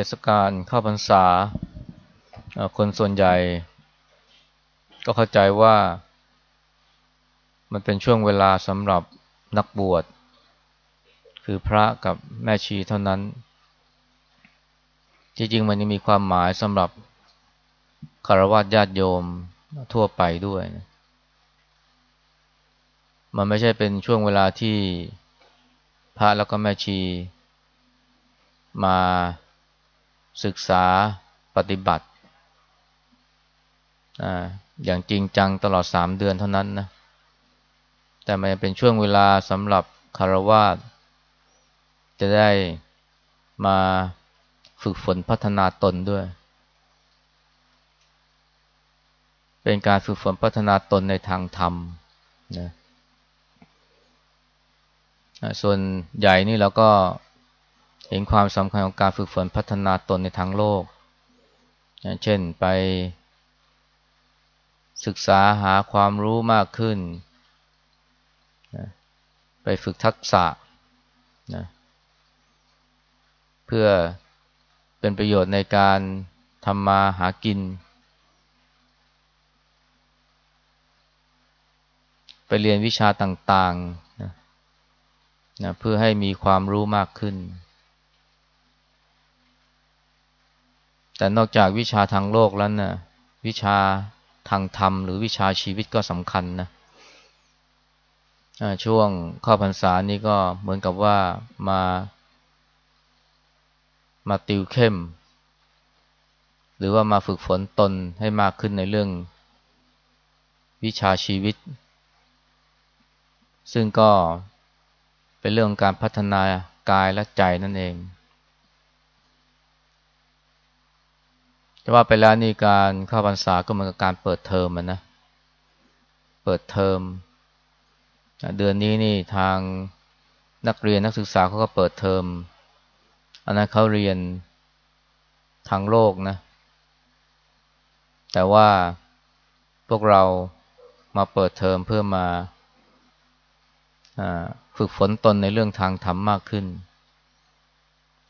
ทศกาลเข้าพรรษา คนส่วนใหญ่ ก็เข้าใจว่า มันเป็นช่วงเวลาสำหรับนักบวช คือพระกับแม่ชีเท่านั้น จริงๆ มันยังมีความหมายสำหรับคารวะญาติโยมทั่วไปด้วยนะมันไม่ใช่เป็นช่วงเวลาที่พระแล้วก็แม่ชี มา ศึกษาปฏิบัติออย่างจริงจังตลอดสามเดือนเท่านั้นนะ แต่มันเป็นช่วงเวลาสำหรับคารวะจะได้มาฝึกฝนพัฒนาตนด้วย เป็นการฝึกฝนพัฒนาตนในทางธรรมนะส่วนใหญ่นี่เราก็ เห็นความสำคัญของการฝึกฝนพัฒนาตนในทางโลก เช่นไปศึกษาหาความรู้มากขึ้น ไปฝึกทักษะนะเพื่อเป็นประโยชน์ในการทำมาหากิน ไปเรียนวิชาต่างๆนะนะเพื่อให้มีความรู้มากขึ้น แต่นอกจากวิชาทางโลกแล้วนะวิชาทางธรรม หรือวิชาชีวิตก็สำคัญนะช่วงเข้าพรรษานี้ก็เหมือนกับว่ามา มาติวเข้ม หรือว่ามาฝึกฝนตนให้มากขึ้นในเรื่อง วิชาชีวิต ซึ่งก็เป็นเรื่องการพัฒนากายและใจนั่นเอง จะว่าไปแล้วนี่การเข้าพรรษาก็เหมือนกับการเปิดเทอมมันนะ เปิดเทอม เดือนนี้นี่ทางนักเรียนนักศึกษาเขาก็เปิดเทอม อันนั้นเขาเรียนทางโลกนะ แต่ว่าพวกเรามาเปิดเทอมเพื่อมาฝึกฝนตนในเรื่องทางธรรมมากขึ้น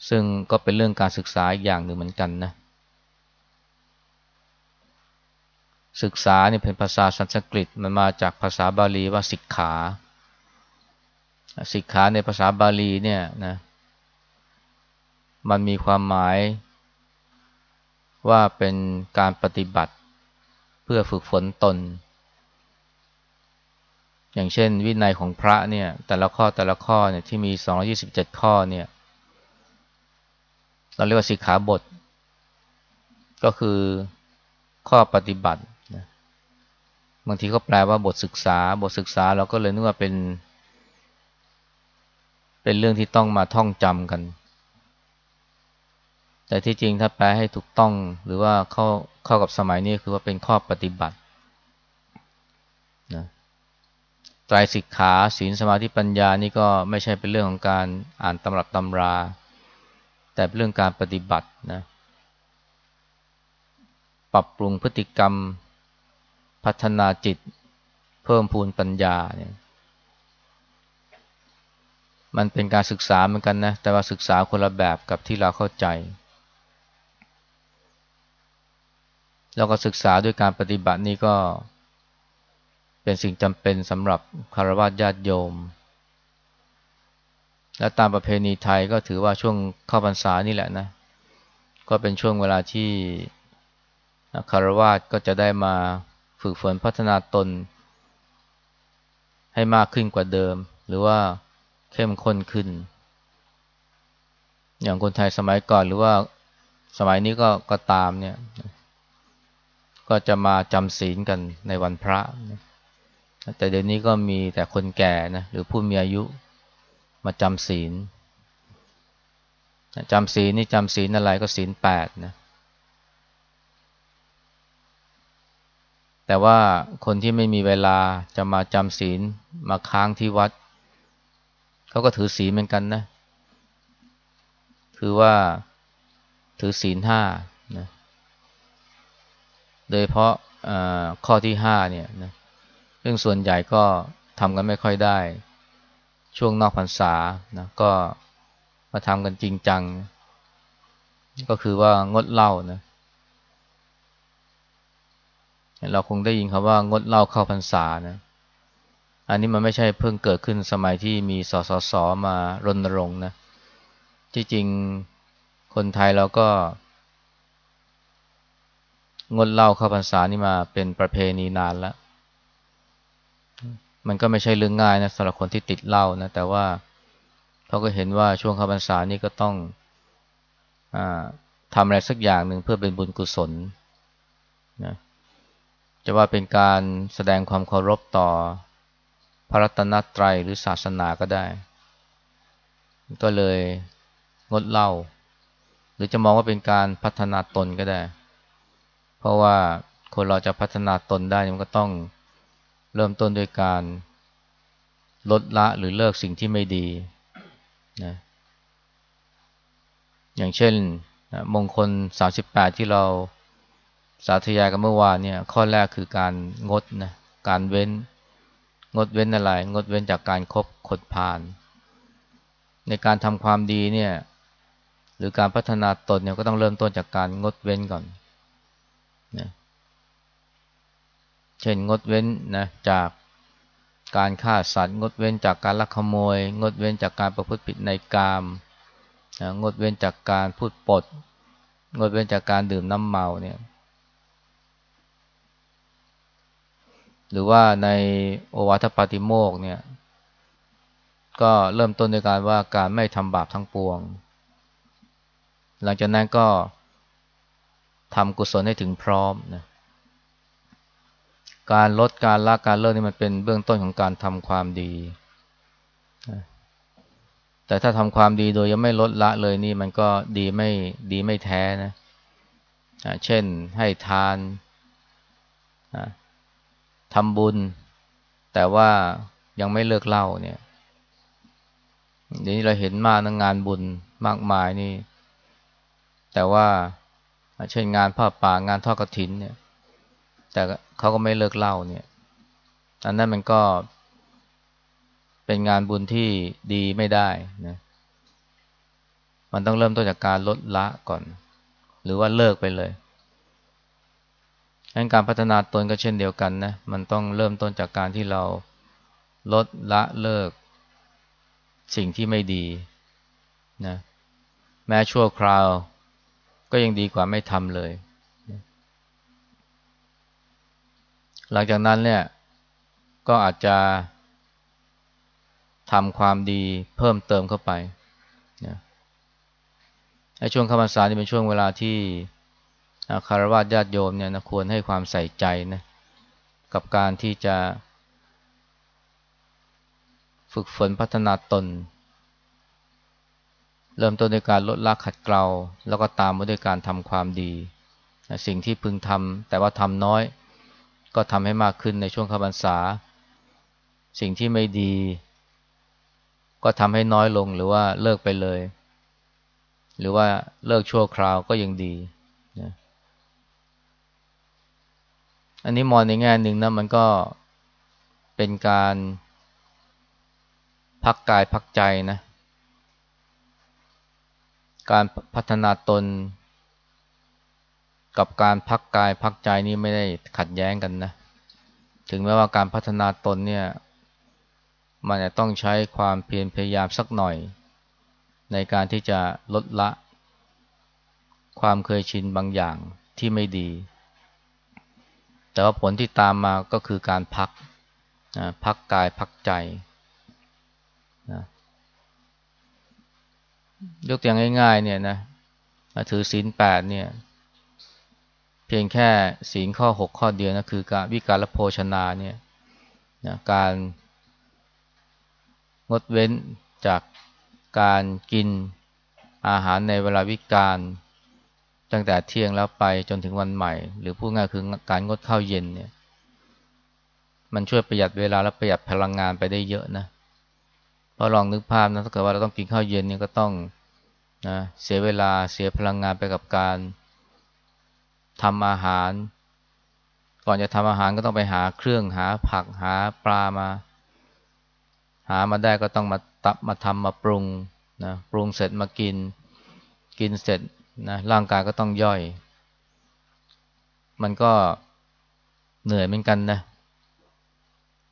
ซึ่งก็เป็นเรื่องการศึกษาอีกอย่างหนึ่งเหมือนกันนะ ศึกษาเนี่เป็นภาษาสันสกฤตมันมาจากภาษาบาลีว่าศิกขาศิกขาในภาษาบาลีเนี่ยนะมันมีความหมาย ว่าเป็นการปฏิบัติเพื่อฝึกฝนตน อย่างเช่น วินัยของพระเนี่ย แต่ละข้อแต่ละข้อเนี่ยที่มี 227 ข้อเนี่ย เราเรียกว่าสิกขาบท ก็คือข้อปฏิบัติ บางทีก็แปลว่าบทศึกษา บทศึกษาเราก็เลยนึกว่าเป็น เป็นเรื่องที่ต้องมาท่องจำกัน แต่ที่จริงถ้าแปลให้ถูกต้องหรือว่าเข้าเข้ากับสมัยนี้คือว่าเป็นข้อปฏิบัตินะไตรสิกขาศีลสมาธิปัญญานี่ก็ไม่ใช่เป็นเรื่องของการอ่านตำรับตำรา แต่เป็นเรื่องการปฏิบัตินะปรับปรุงพฤติกรรม พัฒนาจิต เพิ่มพูนปัญญาเนี่ยมันเป็นการศึกษาเหมือนกันนะ แต่ว่าศึกษาคนละแบบกับที่เราเข้าใจแล้วก็ศึกษาด้วยการปฏิบัตินี่ก็ เป็นสิ่งจำเป็นสำหรับคารวะญาติโยม และตามประเพณีไทยก็ถือว่าช่วงเข้าพรรษานี่แหละนะ ก็เป็นช่วงเวลาที่คารวะก็จะได้มา ฝึกฝนพัฒนาตน ให้มากขึ้นกว่าเดิม หรือว่าเข้มข้นขึ้น อย่างคนไทยสมัยก่อนหรือว่าสมัยนี้ก็ก็ตามเนี่ย ก็จะมาจำศีลกันในวันพระ แต่เดี๋ยวนี้ก็มีแต่คนแก่นะหรือผู้มีอายุมาจำศีลจำศีลนี่จำศีลอะไรก็ศีลแปดนะ แต่ว่าคนที่ไม่มีเวลาจะมาจำศีลมาค้างที่วัด เขาก็ถือศีลเหมือนกันนะคือว่าถือศีลห้านะโดยเพราะข้อที่ห้าเนี่ยนะเรื่งส่วนใหญ่ก็ทำกันไม่ค่อยได้ ช่วงนอกพรรษานะก็มาทำกันจริงจัง ก็คือว่างดเหล้านะ เราคงได้ยินคำว่างดเหล้าเข้าพรรษานะ อันนี้มันไม่ใช่เพิ่งเกิดขึ้นสมัยที่มีสสสมารณรงค์นะ ที่จริงคนไทยเราก็ งดเหล้าเข้าพรรษานี่มาเป็นประเพณีนานแล้ว มันก็ไม่ใช่เรื่องง่ายนะสำหรับคนที่ติดเหล้านะ แต่ว่าเขาก็เห็นว่าช่วงเข้าพรรษานี่ก็ต้องอทำอะไรสักอย่างหนึ่งเพื่อเป็นบุญกุศลนะ จะว่าเป็นการแสดงความเคารพต่อพระรัตนตรัยหรือศาสนาก็ได้ ก็เลยงดเล้าหรือจะมองว่าเป็นการพัฒนาตนก็ได้ เพราะว่าคนเราจะพัฒนาตนได้มันก็ต้องเริ่มต้นด้วยการลดละหรือเลิกสิ่งที่ไม่ดีนะอย่างเช่นมงคล 38 ที่เรา สาธยายกันเมื่อวานเนี่ย ข้อแรกคือการงดนะการเว้น งดเว้นอะไร งดเว้นจากการครบขดพาน ในการทำความดีเนี่ย หรือการพัฒนาตนเนี่ยก็ต้องเริ่มต้นจากการงดเว้นก่อนนะเช่นงดเว้นนะจากการฆ่าสัตว์ งดเว้นจากการลักขโมย งดเว้นจากการประพฤติผิดในกามนะงดเว้นจากการพูดปด งดเว้นจากการดื่มน้ำเมาเนี่ย หรือว่าในโอวาทปาติโมกเนี่ย ก็เริ่มต้นด้วยการว่าการไม่ทำบาปทั้งปวง หลังจากนั้นก็ทำกุศลให้ถึงพร้อมนะการลดการละการเลิกนี่มันเป็นเบื้องต้นของการทำความดี แต่ถ้าทำความดีโดยยังไม่ลดละเลยนี่มันก็ดีไม่ดีไม่แท้นะ เช่นให้ทาน ทำบุญ แต่ว่ายังไม่เลิกเล่าเนี่ยเดี๋ยวนี้เราเห็นมากนะงานบุญมากมายนี่ แต่ว่าเช่นงานผ้าป่างานทอดกระถินเนี่ย แต่เขาก็ไม่เลิกเล่าเนี่ยอันนั้นมันก็เป็นงานบุญที่ดีไม่ได้นะมันต้องเริ่มต้นจากการลดละก่อน หรือว่าเลิกไปเลย งั้นการพัฒนาตนก็เช่นเดียวกันนะ มันต้องเริ่มต้นจากการที่เราลดละเลิก สิ่งที่ไม่ดีนะแม้ชั่วคราว ก็ยังดีกว่าไม่ทำเลย หลังจากนั้นเนี่ยก็อาจจะทำความดีเพิ่มเติมเข้าไปนะในช่วงคำพรรษานี่เป็นช่วงเวลาที่ คารวะญาติโยมเนี่ยนะควรให้ความใส่ใจนะกับการที่จะ ฝึกฝนพัฒนาตน เริ่มต้นด้วยการลดละขัดเกลา แล้วก็ตามมาด้วยการทำความดี สิ่งที่พึงทำแต่ว่าทำน้อย ก็ทำให้มากขึ้นในช่วงขบันษา สิ่งที่ไม่ดี ก็ทำให้น้อยลงหรือว่าเลิกไปเลย หรือว่าเลิกชั่วคราวก็ยังดีนะ อันนี้มองในแง่หนึ่งนะมันก็เป็นการพักกายพักใจนะ การพัฒนาตน กับการพักกายพักใจนี่ไม่ได้ขัดแย้งกันนะ ถึงแม้ว่าการพัฒนาตนเนี่ย มันจะต้องใช้ความเพียรพยายามสักหน่อย ในการที่จะลดละ ความเคยชินบางอย่างที่ไม่ดี แต่ว่าผลที่ตามมาก็คือการพักนะพักกายพักใจนะยกตัวอย่างง่าย ๆ เนี่ยนะถือศีลแปดเนี่ย เพียงแค่ศีลข้อหกข้อเดียวนะคือการวิการละโภชนาเนี่ยนะการงดเว้นจากการกินอาหารในเวลาวิการ ตั้งแต่เที่ยงแล้วไปจนถึงวันใหม่ หรือพูดง่ายคือการงดข้าวเย็นเนี่ย มันช่วยประหยัดเวลาและประหยัดพลังงานไปได้เยอะนะพอลองนึกภาพนะถ้าเกิดว่าเราต้องกินข้าวเย็นเนี่ยก็ต้องนะเสียเวลาเสียพลังงานไปกับการทำอาหาร ก่อนจะทำอาหารก็ต้องไปหาเครื่องหาผักหาปลามา หามาได้ก็ต้องมาตับมาทำมาปรุงนะปรุงเสร็จมากิน กินเสร็จ นะร่างกายก็ต้องย่อย มันก็เหนื่อยเหมือนกันนะ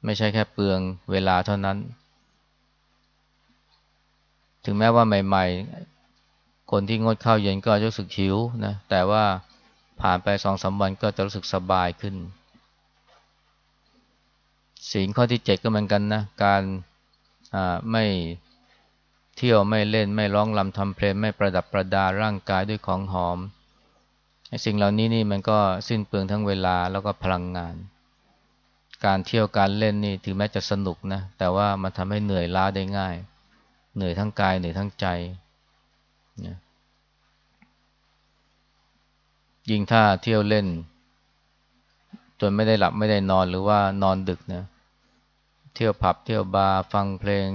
ไม่ใช่แค่เปลืองเวลาเท่านั้น ถึงแม้ว่าใหม่ ๆ คนที่งดข้าวเย็นก็จะรู้สึกหิวนะ แต่ว่าผ่านไปสองสาวันก็จะรู้สึกสบายขึ้น ศีลข้อที่เจ็ดก็เหมือนกันนะ การไม่ เที่ยวไม่เล่นไม่ร้องลำทำเพลงไม่ประดับประดาร่างกายด้วยของหอมสิ่งเหล่านี้นี่มันก็สิ้นเปลืองทั้งเวลาแล้วก็พลังงาน การเที่ยวการเล่นนี่ถึงแม้จะสนุกนะแต่ว่ามันทำให้เหนื่อยล้าได้ง่าย เหนื่อยทั้งกายเหนื่อยทั้งใจนะยิ่งถ้าเที่ยวเล่น จนไม่ได้หลับไม่ได้นอนหรือว่านอนดึกนะเที่ยวผับเที่ยวบาร์ฟังเพลง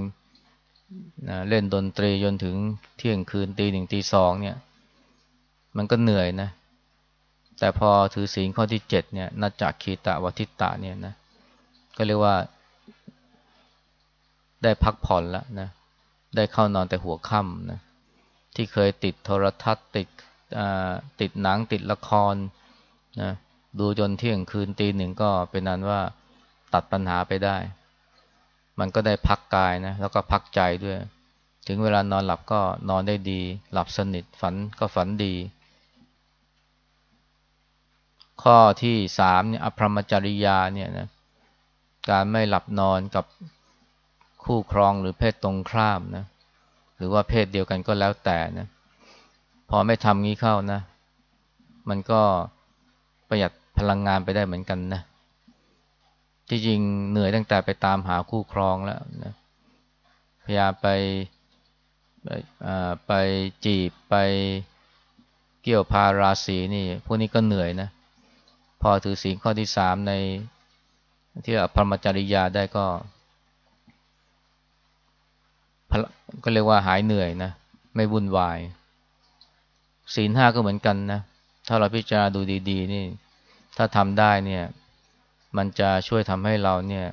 นะเล่นดนตรีจนถึงเที่ยงคืนตีหนึ่งตีสองเนี่ย มันก็เหนื่อยนะ แต่พอถือศีลข้อที่เจ็ดเนี่ยนัจจากคีตะวัติตะเนี่ยนะ ก็เรียกว่า ได้พักผ่อนแล้วนะ ได้เข้านอนแต่หัวค่ำนะ ที่เคยติดโทรทัศน์ติดติดหนังติดละครนะ ดูจนเที่ยงคืนตีหนึ่งก็เป็นนั้นว่าตัดปัญหาไปได้ มันก็ได้พักกายนะแล้วก็พักใจด้วย ถึงเวลานอนหลับก็นอนได้ดี หลับสนิทฝันก็ฝันดี ข้อที่สามเนี่ยอภรมจริยาเนี่ยนะการไม่หลับนอนกับคู่ครองหรือเพศตรงข้ามนะหรือว่าเพศเดียวกันก็แล้วแต่นะพอไม่ทำงี้เข้านะ มันก็ประหยัดพลังงานไปได้เหมือนกันนะที่ จริงเหนื่อยตั้งแต่ไปตามหาคู่ครองแล้วนะพยายามไปไปจีบไปเกี่ยวพาราศีนี่พวกนี้ก็เหนื่อยนะ พอถือศีลข้อที่สามในที่พรมจริยาได้ก็ก็เรียกว่าหายเหนื่อยนะ ไม่วุ่นวาย ศีลห้าก็เหมือนกันนะ ถ้าเราพิจารณาดูดี ๆ นี่ ถ้าทำได้เนี่ย มันจะช่วยทำให้เราเนี่ย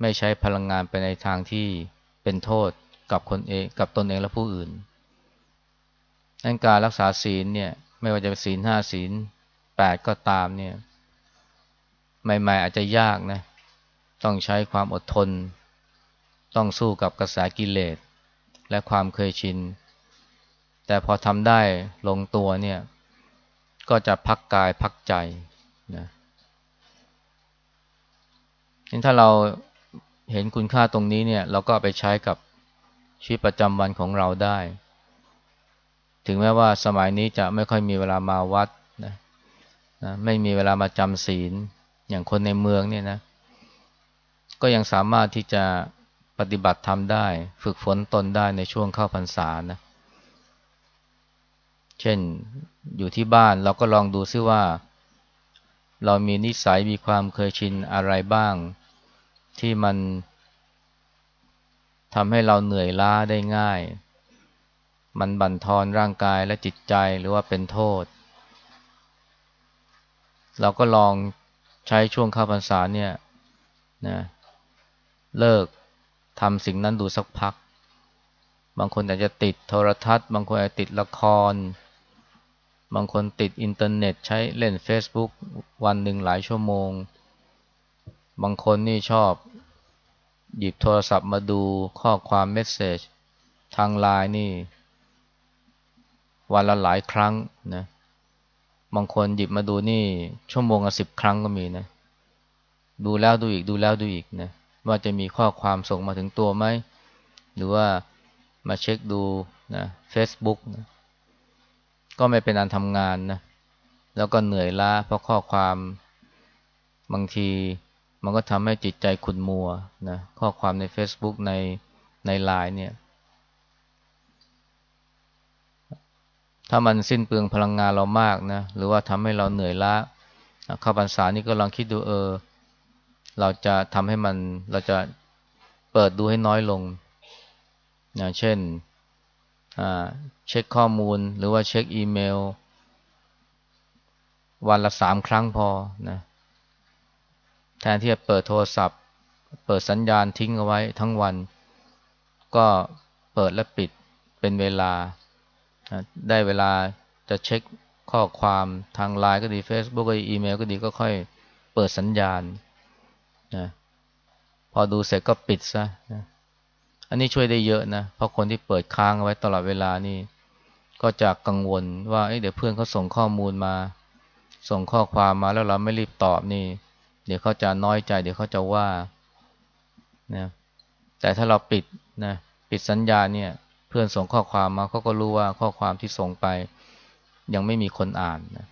ไม่ใช้พลังงานไปในทางที่เป็นโทษกับคนเองกับตนเองและผู้อื่นดังการรักษาศีลเนี่ยไม่ว่าจะเป็นศีลห้าศีลแปดก็ตามเนี่ยใหม่ๆอาจจะยากนะต้องใช้ความอดทน ต้องสู้กับกระแสกิเลส และความเคยชิน แต่พอทำได้ลงตัวเนี่ยก็จะพักกายพักใจ ถ้าเราเห็นคุณค่าตรงนี้เนี่ย เราก็ไปใช้กับชีวิตประจำวันของเราได้ ถึงแม้ว่าสมัยนี้จะไม่ค่อยมีเวลามาวัดนะนะไม่มีเวลามาจำศีล อย่างคนในเมืองเนี่ยนะ ก็ยังสามารถที่จะปฏิบัติทำได้ ฝึกฝนตนได้ในช่วงเข้าพรรษานะ เช่นอยู่ที่บ้านเราก็ลองดูซิว่า เรามีนิสัยมีความเคยชินอะไรบ้าง ที่มันทำให้เราเหนื่อยล้าได้ง่าย มันบั่นทอนร่างกายและจิตใจหรือว่าเป็นโทษ เราก็ลองใช้ช่วงเข้าพรรษาเนี่ยนะเลิกทำสิ่งนั้นดูสักพัก บางคนอาจจะติดโทรทัศน์ บางคนอาจจะติดละคร บางคนติดอินเทอร์เน็ต ใช้เล่น Facebook วันหนึ่งหลายชั่วโมง บางคนนี่ชอบหยิบโทรศัพท์มาดูข้อความ message ทางไลน์นี่ วันละหลายครั้งนะบางคนหยิบมาดูนี่ ชั่วโมงละสิบครั้งก็มีนะ ดูแล้วดูอีกดูแล้วดูอีกนะว่าจะมีข้อความส่งมาถึงตัวไหม หรือว่ามาเช็คดูนะ Facebook นะก็ไม่เป็นอันทำงานนะ แล้วก็เหนื่อยล้าเพราะข้อความบางที มันก็ทำให้จิตใจขุ่นมัวนะข้อความใน Facebook ในในไลน์เนี่ย ถ้ามันสิ้นเปลืองพลังงานเรามากนะ หรือว่าทำให้เราเหนื่อยล้าเข้าพรรษานี่ก็ลองคิดดูเออ เราจะทำให้มันเราจะเปิดดูให้น้อยลงนะเช่นเช็คข้อมูลหรือว่าเช็คอีเมล วันละสามครั้งพอนะ แทนที่จะเปิดโทรศัพท์ เปิดสัญญาณทิ้งเอาไว้ทั้งวัน ก็เปิดและปิดเป็นเวลา ได้เวลาจะเช็คข้อความทางไลน์ก็ดี Facebook ก็ดีอีเมลก็ดีก็ค่อยเปิดสัญญาณนะพอดูเสร็จก็ปิดซะนะอันนี้ช่วยได้เยอะนะ เพราะคนที่เปิดค้างไว้ตลอดเวลานี่ ก็จะกังวลว่าเเดี๋ยวเพื่อนเขาส่งข้อมูลมา ส่งข้อความมาแล้วเราไม่รีบตอบนี่ เดี๋ยวเขาจะน้อยใจ เดี๋ยวเขาจะว่านะแต่ถ้าเราปิดนะปิดสัญญาเนี่ย เพื่อนส่งข้อความมาเขาก็รู้ว่าข้อความที่ส่งไป ยังไม่มีคนอ่านนะ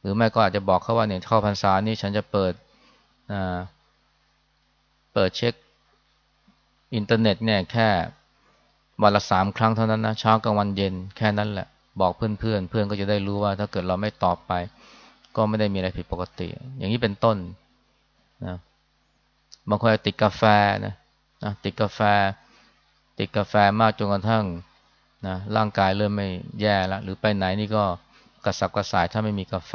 หรือแม่ก็อาจจะบอกเขาว่าเนี่ยข้อพรรษานี่ฉันจะเปิดเปิดเช็คอินเทอร์เน็ตเนี่ยแค่วันละสามครั้งเท่านั้นนะเช้ากลางวันเย็นแค่นั้นแหละ บอกเพื่อนเพื่อนเพื่อนก็จะได้รู้ว่าถ้าเกิดเราไม่ตอบไป ก็ไม่ได้มีอะไรผิดปกติ อย่างนี้เป็นต้นนะบางคนติดกาแฟนะนะติดกาแฟ ติดกาแฟมากจนกระทั่งนะร่างกายเริ่มไม่แย่แล้วหรือไปไหนนี่ก็กระสับกระส่ายถ้าไม่มีกาแฟ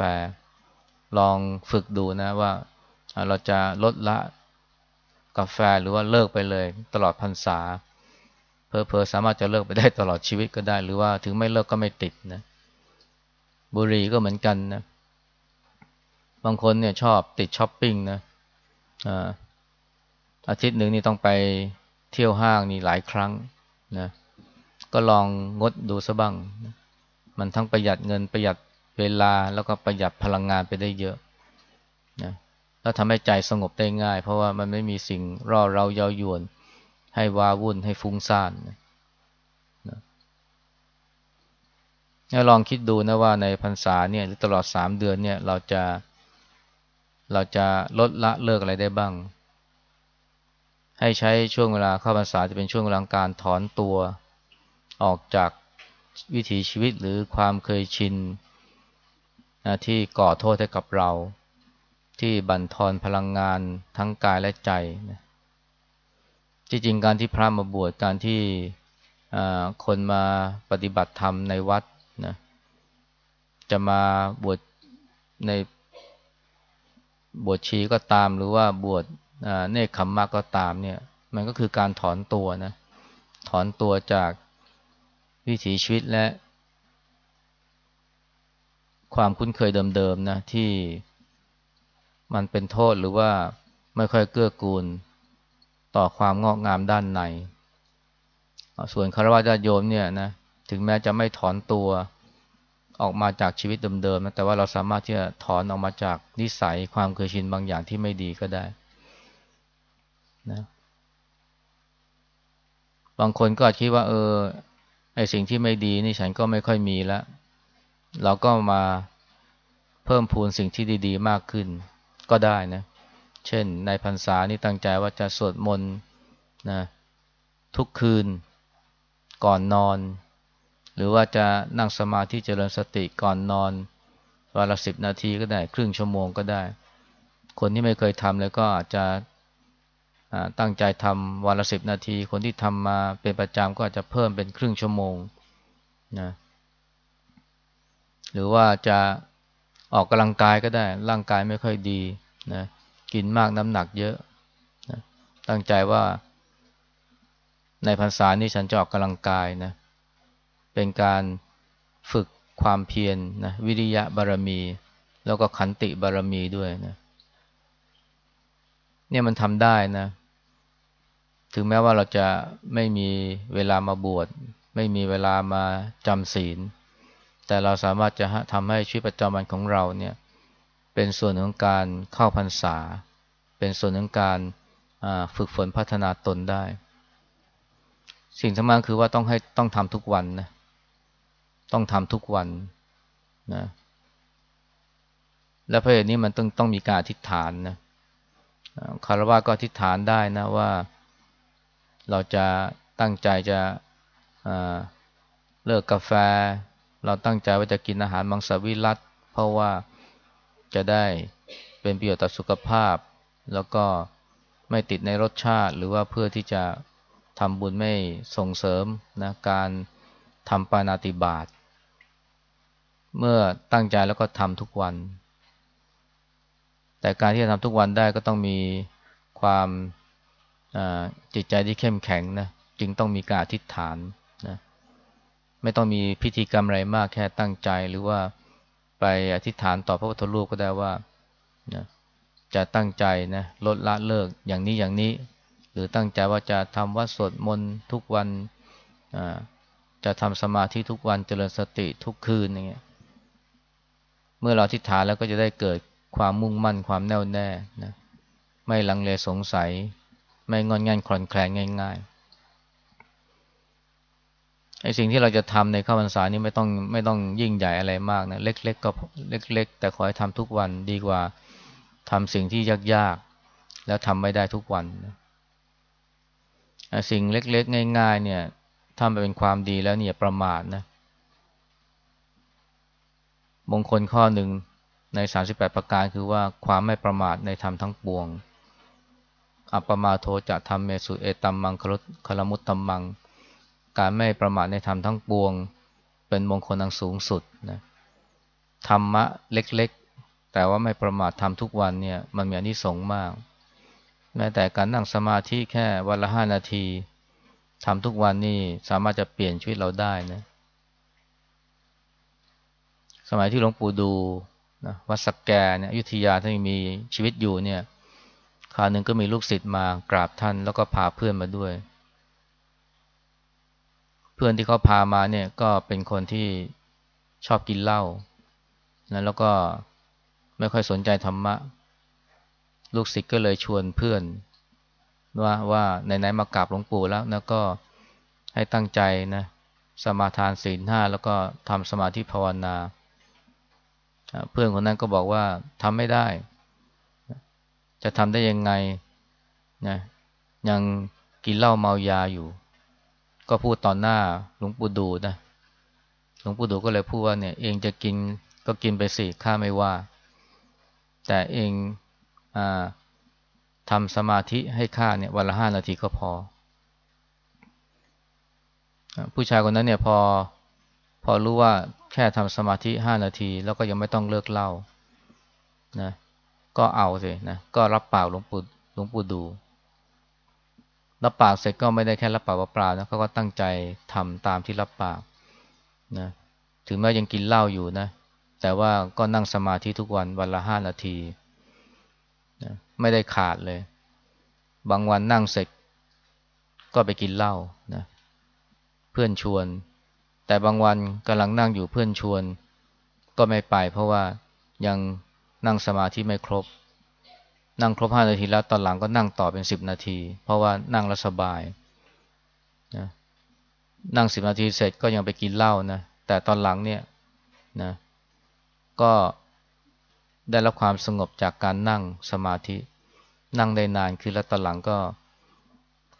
ลองฝึกดูนะว่าเราจะลดละกาแฟหรือว่าเลิกไปเลย ตลอดพรรษาเพอเพอสามารถจะเลิกไปได้ตลอดชีวิตก็ได้ หรือว่าถึงไม่เลิกก็ไม่ติดนะบุหรี่ก็เหมือนกันนะ บางคนเนี่ยชอบติดช้อปปิ้งนะอาทิตย์หนึ่งนี่ต้องไปเที่ยวห้างนี่หลายครั้งนะก็ลองงดดูซะบ้าง มันทั้งประหยัดเงินประหยัดเวลาแล้วก็ประหยัดพลังงานไปได้เยอะนะแล้วทำให้ใจสงบได้ง่าย เพราะว่ามันไม่มีสิ่งร่อเราเย้ายวน ให้วาวุ่นให้ฟุ้งซ่านนะนะลองคิดดูนะว่าในพรรษาเนี่ยหรือตลอดสามเดือนเนี่ยเราจะ เราจะลดละเลิกอะไรได้บ้าง ให้ใช้ช่วงเวลาเข้าพรรษาจะเป็นช่วงเวลาการถอนตัว ออกจากวิถีชีวิตหรือความเคยชินนะที่ก่อโทษให้กับเรา ที่บั่นทอนพลังงานทั้งกายและใจนะจริงการที่พระมาบวชการที่คนมาปฏิบัติธรรมในวัดนะจะมาบวชใน บวชชีก็ตามหรือว่าบวชเนคขมมะก็ตามเนี่ย มันก็คือการถอนตัวนะ ถอนตัวจากวิถีชีวิตและ ความคุ้นเคยเดิมๆนะที่มันเป็นโทษหรือว่าไม่ค่อยเกื้อกูลต่อความงอกงามด้านใน ส่วนคารวะญาโยมเนี่ยนะถึงแม้จะไม่ถอนตัว ออกมาจากชีวิตเดิมๆนะแต่ว่าเราสามารถที่จะถอนออกมาจากนิสัยความเคยชินบางอย่างที่ไม่ดีก็ได้นะบางคนก็อาจคิดว่า เออไอสิ่งที่ไม่ดีนี่ฉันก็ไม่ค่อยมีแล้วเราก็มาเพิ่มพูนสิ่งที่ดี ๆ มากขึ้นก็ได้นะ เช่น ในพรรษานี่ตั้งใจว่าจะสวดมนต์นะทุกคืนก่อนนอน หรือว่าจะนั่งสมาธิเจริญสติก่อนนอนวันละสิบนาทีก็ได้ ครึ่งชั่วโมงก็ได้ คนที่ไม่เคยทำเลยก็อาจจะตั้งใจทำวันละสิบนาที คนที่ทำมาเป็นประจำก็อาจจะเพิ่มเป็นครึ่งชั่วโมงนะหรือว่าจะออกกำลังกายก็ได้ ร่างกายไม่ค่อยดีนะกินมากน้ำหนักเยอะนะตั้งใจว่าในพรรษานี้ฉันจะออกกำลังกายนะเป็นการฝึกความเพียรนนะวิริยะบารมี แล้วก็ขันติบารมีด้วยนะเนี่ยมันทำได้นะ ถึงแม้ว่าเราจะไม่มีเวลามาบวชไม่มีเวลามาจำศีล แต่เราสามารถจะทำให้ชีวิตประจำวันของเราเนี่ย เป็นส่วนของการเข้าพรรษา เป็นส่วนของการฝึกฝนพัฒนาตนได้ สิ่งสำคัญคือว่าต้องให้ต้องทำทุกวันนะ ต้องทำทุกวันนะและเพราะเหตุนี้มันต้องต้องมีการอธิษฐานนะคารวะก็อธิษฐานได้นะว่า เราจะตั้งใจจะเลิกกาแฟ เราตั้งใจว่าจะกินอาหารมังสวิรัตเพราะว่าจะได้เป็นประโยชน์ต่อสุขภาพ แล้วก็ไม่ติดในรสชาติ หรือว่าเพื่อที่จะทำบุญไม่ส่งเสริมนะการทำปานาติบาต เมื่อตั้งใจแล้วก็ทำทุกวัน แต่การที่จะทำทุกวันได้ก็ต้องมีความจิตใจที่เข้มแข็งนะจึงต้องมีการอธิษฐานนะไม่ต้องมีพิธีกรรมอะไรมากแค่ตั้งใจหรือว่าไปอธิษฐานต่อพระพุทธรูปก็ได้ว่านะจะตั้งใจนะลดละเลิกอย่างนี้อย่างนี้ หรือตั้งใจว่าจะทำวัดสวดมนต์ทุกวันจะทำสมาธิทุกวันเจริญสติทุกคืนอย่างเงี้ย เมื่อเราอธิษฐานแล้วก็จะได้เกิดความมุ่งมั่นความแน่วแน่นะไม่ลังเลสงสัย ไม่งอนงันคลอนแคลงง่ายๆไอ้สิ่งที่เราจะทำในข้าวพรรษานี้ไม่ต้องไม่ต้องยิ่งใหญ่อะไรมากนะเล็ก ๆ ก็เล็ก ๆ แต่ขอให้ทำทุกวันดีกว่าทำสิ่งที่ยากๆแล้วทำไม่ได้ทุกวันนะสิ่งเล็ก ๆ ง่าย ๆ เนี่ยทำไปเป็นความดีแล้วเนี่ยประมาทนะ มงคลข้อหนึ่งใน 38 ประการคือว่าความไม่ประมาทในธรรมทั้งปวง อัปปมาโทจะทำเมสุเอตัมมังคลมุตตัมมัง การไม่ประมาทในธรรมทั้งปวง เป็นมงคลอันสูงสุดนะธรรมะเล็กๆ แต่ว่าไม่ประมาททำทุกวันเนี่ยมันมีอนิสงส์มาก แม้แต่การนั่งสมาธิแค่วันละห้านาทีทำทุกวันนี่สามารถจะเปลี่ยนชีวิตเราได้นะ สมัยที่หลวงปู่ดูนะวัดสักแกเนี่ยยุทธยาท่านมีชีวิตอยู่เนี่ยคราวหนึ่งก็มีลูกศิษย์มากราบท่านแล้วก็พาเพื่อนมาด้วย เพื่อนที่เขาพามาเนี่ยก็เป็นคนที่ชอบกินเหล้านะแล้วก็ไม่ค่อยสนใจธรรมะ ลูกศิษย์ก็เลยชวนเพื่อน ว่าว่าไหนๆมากราบหลวงปู่แล้วนะก็ให้ตั้งใจนะสมาทานศีลห้าแล้วก็ทำสมาธิภาวนา เพื่อนคนนั้นก็บอกว่าทำไม่ได้ จะทำได้ยังไงนะยังกินเหล้าเมายาอยู่ ก็พูดตอนหน้าหลวงปู่ดูนะหลวงปู่ดูก็เลยพูดว่าเนี่ย เองจะกินก็กินไปสิข้าไม่ว่า แต่เองอ่าทำสมาธิให้ข้าเนี่ยวันละห้านาทีก็พอ ผู้ชายคนนั้นเนี่ยพอพอรู้ว่า ค่ทำสมาธิห้านาที แล้วก็ยังไม่ต้องเลิกเล่านะก็เอาสินะก็รับปากหลวงปู่หลวงปู่ดู รับปากเสร็จก็ไม่ได้แค่รับปากเปล่าๆนะเขาก็ตั้งใจทำตามที่รับปากนะถึงแม้ยังกินเหล้าอยู่นะ แต่ว่าก็นั่งสมาธิทุกวันวันละห้านาทีนะไม่ได้ขาดเลย บางวันนั่งเสร็จก็ไปกินเหล้านะเพื่อนชวน แต่บางวันกำลังนั่งอยู่เพื่อนชวน ก็ไม่ไปเพราะว่ายังนั่งสมาธิไม่ครบ นั่งครบห้านาทีแล้วตอนหลังก็นั่งต่อเป็นสิบนาที เพราะว่านั่งแล้วสบายนะนั่งสิบนาทีเสร็จก็ยังไปกินเหล้านะแต่ตอนหลังเนี่ยนะก็ได้รับความสงบจากการนั่งสมาธิ นั่งได้นานคือแล้วตอนหลังก็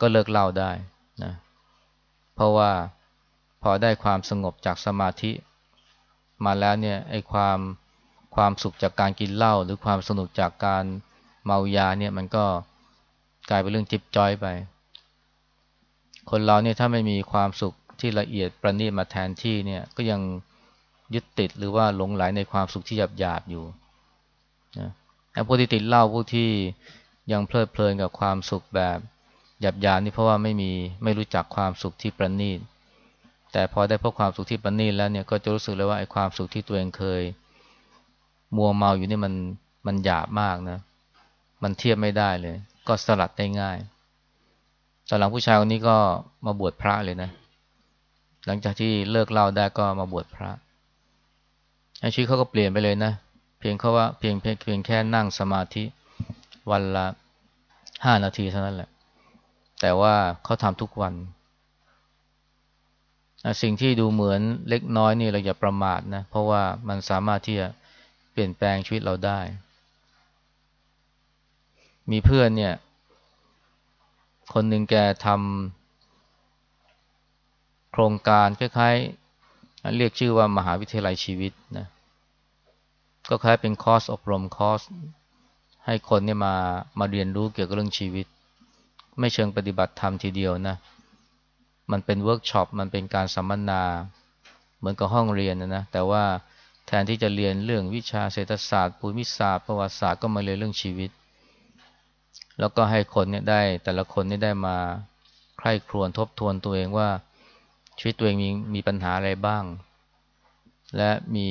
ก็เลิกเหล่าได้นะเพราะว่า อได้ความสงบจากสมาธิ มาแล้วเนี่ยไอ้ความความสุขจากการกินเหล้าหรือความสนุกจากการเมายาเนี่ยมันก็กลายเป็นเรื่องจิบจอยไป คนเราเนี่ยถ้าไม่มีความสุขที่ละเอียดประณีตมาแทนที่เนี่ยก็ยังยึดติดหรือว่าหลงไหลในความสุขที่หยาบหยาบอยู่นะแต่พวกที่ติดเหล้าพวกที่ยังเพลิดเพลินกับความสุขแบบหยาบหยาบนี่เพราะว่าไม่มีไม่รู้จักความสุขที่ประณีต แต่พอได้พบความสุขที่ประณีแล้วเนี่ยก็จะรู้สึกเลยว่าไอ้ความสุขที่ตัวเองเคย มัวเมาอยู่นี่มันมันหยาบมากนะ มันเทียบไม่ได้เลย ก็สลัดได้ง่ายตอนหลังผู้ชายคนนี้ก็มาบวชพระเลยนะ หลังจากที่เลิกเล่าได้ก็มาบวชพระชีวิตเขาก็เปลี่ยนไปเลยนะ เพียงเขาว่าเพียงเพียงเพียงแค่นั่งสมาธิวันละห้านาทีเท่านั้นแหละ แต่ว่าเขาทำทุกวัน สิ่งที่ดูเหมือนเล็กน้อยนี่เราอย่าประมาทนะ เพราะว่ามันสามารถที่จะเปลี่ยนแปลงชีวิตเราได้ มีเพื่อนเนี่ย คนหนึ่งแกทำโครงการคล้ายๆ เรียกชื่อว่ามหาวิทยาลัยชีวิตนะก็คล้ายเป็นคอร์สอบรมคอร์สให้คนเนี่ยมามาเรียนรู้เกี่ยวกับเรื่องชีวิต ไม่เชิงปฏิบัติธรรมทีเดียวนะ มันเป็นเวิร์กช็อปมันเป็นการสัมมนา เหมือนกับห้องเรียนนะนะแต่ว่าแทนที่จะเรียนเรื่องวิชาเศรษฐศาสตร์ภูมิศาสตร์ประวัติศาสตร์ก็มาเรียนเรื่องชีวิต แล้วก็ให้คนเนี่ยได้ แต่ละคนนี่ได้มาใคร่ครวญทบทวนตัวเองว่าชีวิตตัวเองมีมีปัญหาอะไรบ้าง และมี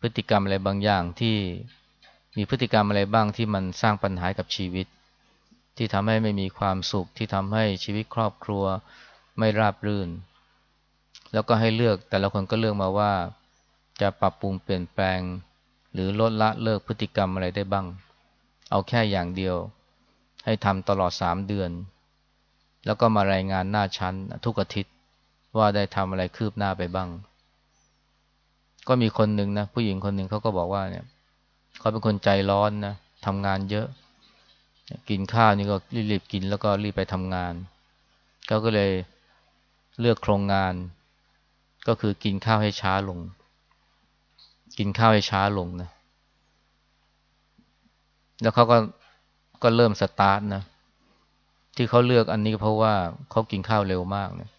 พฤติกรรมอะไรบางอย่างที่มีพฤติกรรมอะไรบ้างที่มันสร้างปัญหากับชีวิต ที่ทำให้ไม่มีความสุขที่ทำให้ชีวิตครอบครัว ไม่ราบรื่น แล้วก็ให้เลือกแต่ละคนก็เลือกมาว่า จะปรับปรุงเปลี่ยนแปลง หรือลดละเลิกพฤติกรรมอะไรได้บ้าง เอาแค่อย่างเดียว ให้ทำตลอดสามเดือน แล้วก็มารายงานหน้าชั้นทุกอาทิตย์ว่าได้ทำอะไรคืบหน้าไปบ้าง ก็มีคนหนึ่งนะผู้หญิงคนหนึ่งเขาก็บอกว่าเนี่ยเขาเป็นคนใจร้อนนะทำงานเยอะ กินข้าวนี่ก็รีบๆกินแล้วก็รีบไปทำงานเขาก็เลย เลือกโครงงาน ก็คือกินข้าวให้ช้าลง กินข้าวให้ช้าลงนะ แล้วเขาก็ก็เริ่มสตาร์ทนะ ที่เขาเลือกอันนี้เพราะว่าเขากินข้าวเร็วมากเนี่ย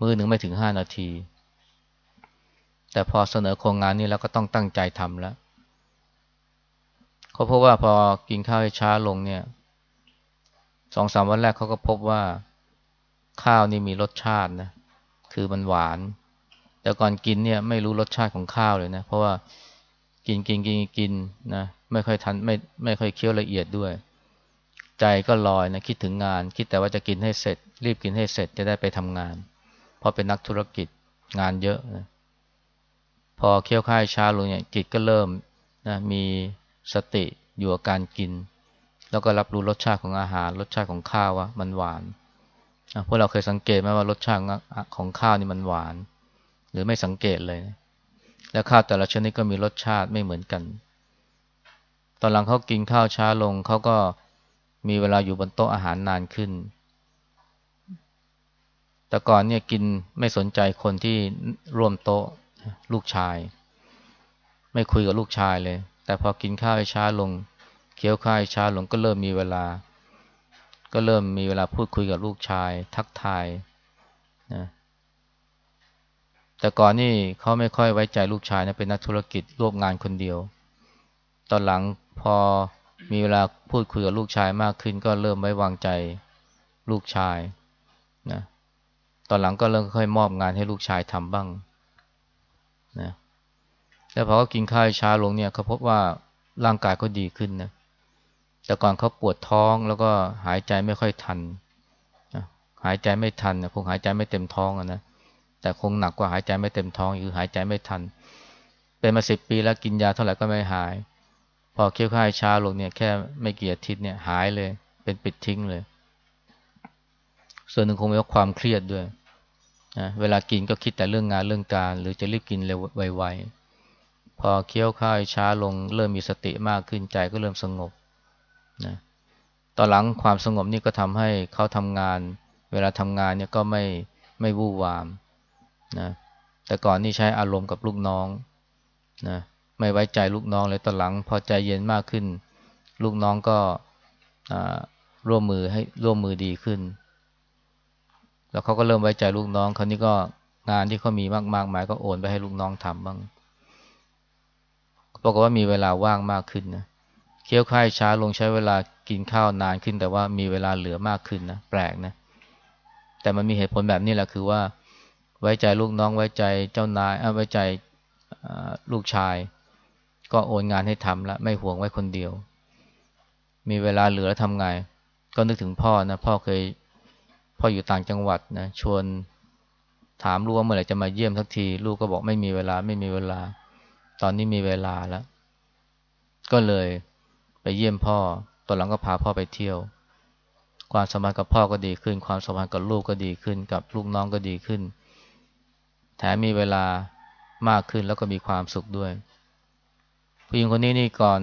มือหนึ่งไม่ถึงห้านาที แต่พอเสนอโครงงานนี้แล้วก็ต้องตั้งใจทำแล้วเขาพบว่าพอกินข้าวให้ช้าลงเนี่ยสองสามวันแรกเขาก็พบว่า ข้าวนี่มีรสชาตินะคือมันหวาน แต่ก่อนกินเนี่ยไม่รู้รสชาติของข้าวเลยนะ เพราะว่ากินกินกินกินนะไม่ค่อยทันไม่ไม่ค่อยเคี้ยวละเอียดด้วย ใจก็ลอยนะคิดถึงงาน คิดแต่ว่าจะกินให้เสร็จ รีบกินให้เสร็จจะได้ไปทำงาน เพราะเป็นนักธุรกิจงานเยอะนะพอเคี้ยวข้าวช้าลงเนี่ยจิตก็เริ่มนะมีสติอยู่กับการกิน แล้วก็รับรู้รสชาติของอาหาร รสชาติของข้าวว่ามันหวาน พวกเราเคยสังเกตไหมว่ารสชาติของข้าวนี่มันหวาน หรือไม่สังเกตเลย แล้วข้าวแต่ละชนิดก็มีรสชาติไม่เหมือนกัน ตอนหลังเขากินข้าวช้าลงเขาก็มีเวลาอยู่บนโต๊ะอาหารนานขึ้น แต่ก่อนเนี่ยกินไม่สนใจคนที่ร่วมโต๊ะลูกชาย ไม่คุยกับลูกชายเลย แต่พอกินข้าวช้าลงเคี้ยวข้าวช้าลงก็เริ่มมีเวลา ก็เริ่มมีเวลาพูดคุยกับลูกชาย ทักทายนะแต่ก่อนนี่เขาไม่ค่อยไว้ใจลูกชายนะเป็นนักธุรกิจร่วมงานคนเดียว ตอนหลังพอมีเวลาพูดคุยกับลูกชายมากขึ้น ก็เริ่มไว้วางใจลูกชายนะตอนหลังก็เริ่มค่อยมอบงานให้ลูกชายทำบ้างนะแล้วพอเขากินข้าวช้าลงเนี่ยเขาพบว่าร่างกายเขาดีขึ้นนะ แต่ก่อนเขาปวดท้องแล้วก็หายใจไม่ค่อยทันหายใจไม่ทันคงหายใจไม่เต็มท้องนะแต่คงหนักกว่าหายใจไม่เต็มท้องคือหายใจไม่ทัน เป็นมาสิบปีแล้วกินยาเท่าไหร่ก็ไม่หาย พอเคี้ยวข้าวช้าลงเนี่ยแค่ไม่กี่อาทิตย์เนี่ยหายเลย เป็นปิดทิ้งเลย ส่วนหนึ่งคงเป็นความเครียดด้วยนะเวลากินก็คิดแต่เรื่องงานเรื่องการ หรือจะรีบกินเร็วไวๆพอเคี้ยวข้าวช้าลง เริ่มมีสติมากขึ้นใจก็เริ่มสงบ นะตอนหลังความสงบนี่ก็ทำให้เขาทำงาน เวลาทำงานเนี่ยก็ไม่ไม่วู่วามนะแต่ก่อนนี่ใช้อารมณ์กับลูกน้องนะไม่ไว้ใจลูกน้องเลยตอนหลังพอใจเย็นมากขึ้น ลูกน้องก็ร่วมมือให้ร่วมมือดีขึ้น แล้วเขาก็เริ่มไว้ใจลูกน้องคราวนี้ก็งานที่เขามีมากมากมายก็โอนไปให้ลูกน้องทำบ้างบอกว่ามีเวลาว่างมากขึ้นนะ เคี้ยวข้าวช้าลงใช้เวลากินข้าวนานขึ้น แต่ว่ามีเวลาเหลือมากขึ้นนะแปลกนะ แต่มันมีเหตุผลแบบนี้แหละคือว่า ไว้ใจลูกน้องไว้ใจเจ้านายไว้ใจลูกชาย ก็โอนงานให้ทำแล้วไม่ห่วงไว้คนเดียว มีเวลาเหลือทำไง ก็นึกถึงพ่อนะพ่อเคยพ่ออยู่ต่างจังหวัดนะชวนถามลูกว่าเมื่อไหร่จะมาเยี่ยมสักที ลูกก็บอกไม่มีเวลาไม่มีเวลา ตอนนี้มีเวลาแล้ว ก็เลย ไปเยี่ยมพ่อ ตอนหลังก็พาพ่อไปเที่ยว ความสัมพันธ์กับพ่อก็ดีขึ้น ความสัมพันธ์กับลูกก็ดีขึ้น กับลูกน้องก็ดีขึ้น แถมมีเวลามากขึ้นแล้วก็มีความสุขด้วย ผู้หญิงคนนี้นี่ก่อน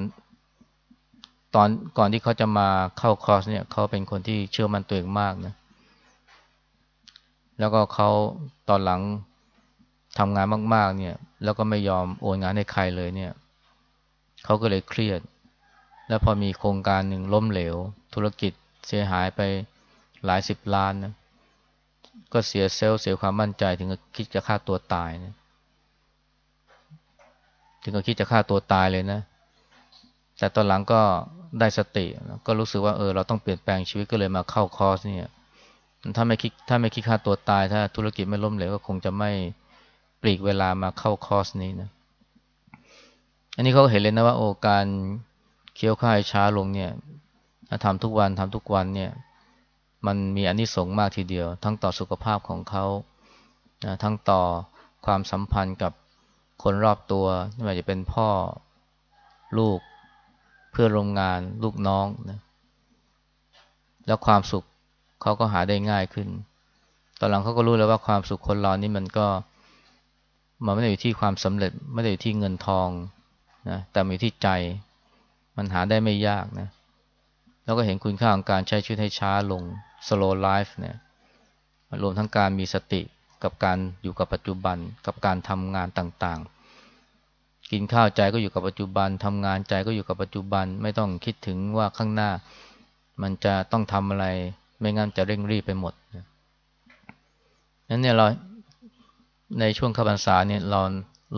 ตอนก่อนที่เขาจะมาเข้าคอร์สเนี่ย เขาเป็นคนที่เชื่อมั่นตัวเองมากนะ แล้วก็เขาตอนหลังทำงานมาก ๆ เนี่ย แล้วก็ไม่ยอมโอนงานให้ใครเลยเนี่ย เขาก็เลยเครียด แล้วพอมีโครงการหนึ่งล้มเหลว ธุรกิจเสียหายไปหลายสิบล้านนะก็เสียเซลล์เสียความมั่นใจถึงกับคิดจะฆ่าตัวตายนะถึงกับคิดจะฆ่าตัวตายเลยนะ แต่ตอนหลังก็ได้สติ ก็รู้สึกว่าเออเราต้องเปลี่ยนแปลงชีวิตก็เลยมาเข้าคอร์สเนี่ยถ้าไม่คิดถ้าไม่คิดฆ่าตัวตาย ถ้าธุรกิจไม่ล้มเหลวก็คงจะไม่ปลีกเวลามาเข้าคอร์สนี้นะ อันนี้เขาเห็นเลยนะว่าโอ้การ คี้ยวข้าวช้าลงเนี่ยทำทุกวันทำทุกวันเนี่ยมันมีอนนิสงส์มากทีเดียว ทั้งต่อสุขภาพของเขาทั้งต่อความสัมพันธ์กับคนรอบตัวไม่ว่าจะเป็นพ่อลูกเพื่อนโรงงานลูกน้องนะแล้วความสุขเขาก็หาได้ง่ายขึ้น ตอนหลังเขาก็รู้แล้วว่าความสุขคนเรานี่มันก็มันไม่ได้อยู่ที่ความสำเร็จ ไม่ได้อยู่ที่เงินทองนะแต่มีที่ใจ มันหาได้ไม่ยากนะ แล้วก็เห็นคุณค่าของการใช้ชีวิตให้ช้าลง slow life เนี่ยรวมทั้งการมีสติกับการอยู่กับปัจจุบัน กับการทำงานต่างๆ กินข้าวใจก็อยู่กับปัจจุบันทำงานใจก็อยู่กับปัจจุบัน ไม่ต้องคิดถึงว่าข้างหน้า มันจะต้องทำอะไร ไม่งั้นจะเร่งรีบไปหมดนั้นเนี่ยเราในช่วงขบันษาเนี่ยเรา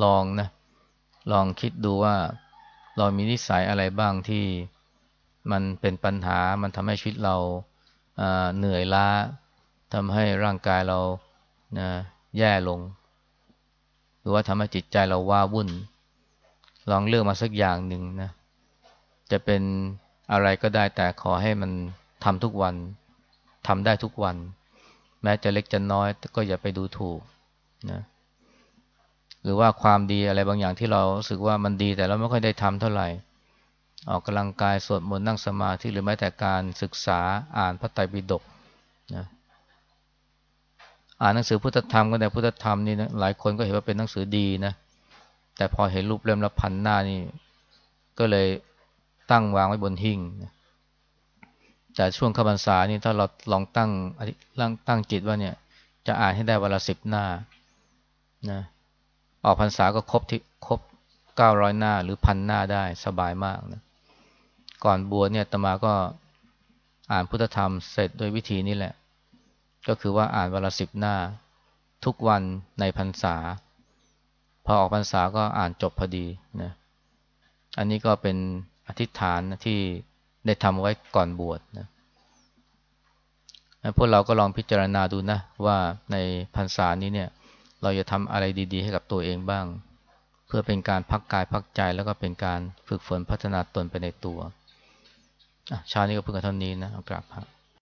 ลองนะลองคิดดูว่า เรามีนิสัยอะไรบ้างที่มันเป็นปัญหา มันทำให้ชีวิตเราเหนื่อยล้าทำให้ร่างกายเรานะแย่ลง หรือว่าทำให้จิตใจเราว้าวุ่น ลองเลือกมาสักอย่างหนึ่งนะ จะเป็นอะไรก็ได้แต่ขอให้มันทำทุกวันทำได้ทุกวัน แม้จะเล็กจะน้อยก็อย่าไปดูถูกนะ หรือว่าความดีอะไรบางอย่างที่เราสึกว่ามันดีแต่เราไม่ค่อยได้ทำเท่าไหร่ ออกกำลังกายสวดมนต์นั่งสมาธิหรือแม้แต่การศึกษาอ่านพระไตรปิฎกนะอ่านหนังสือพุทธธรรมก็ได้พุทธธรรมนี่นะหลายคนก็เห็นว่าเป็นหนังสือดีนะแต่พอเห็นรูปเล่มล้วพันหน้านี่ ก็เลยตั้งวางไว้บนหิ้งนะแต่ช่วงขบันษานี่ถ้าเราลองตั้งตั้งจิตว่าเนี่ย จะอ่านให้ได้วันละสิบหน้านะ ออกพรรษาก็ครบที่ครบเก้าร้อยหน้าหรือพันหน้าได้สบายมากนะก่อนบวชเนี่ยตมาก็อ่านพุทธธรรมเสร็จโดยวิธีนี้แหละ ก็คือว่าอ่านวันละสิบหน้า ทุกวันในพรรษา พอออกพรรษาก็อ่านจบพอดีนะอันนี้ก็เป็นอธิษฐานที่ได้ทำไว้ก่อนบวชนะพวกเราก็ลองพิจารณาดูนะว่าในพรรษานี้เนี่ย เราจะทำอะไรดี ๆ ให้กับตัวเองบ้าง เพื่อเป็นการพักกายพักใจแล้วก็เป็นการฝึกฝนพัฒนาตนไปในตัวชาตินี้ก็เพิ่งเท่านี้นะกราบครับ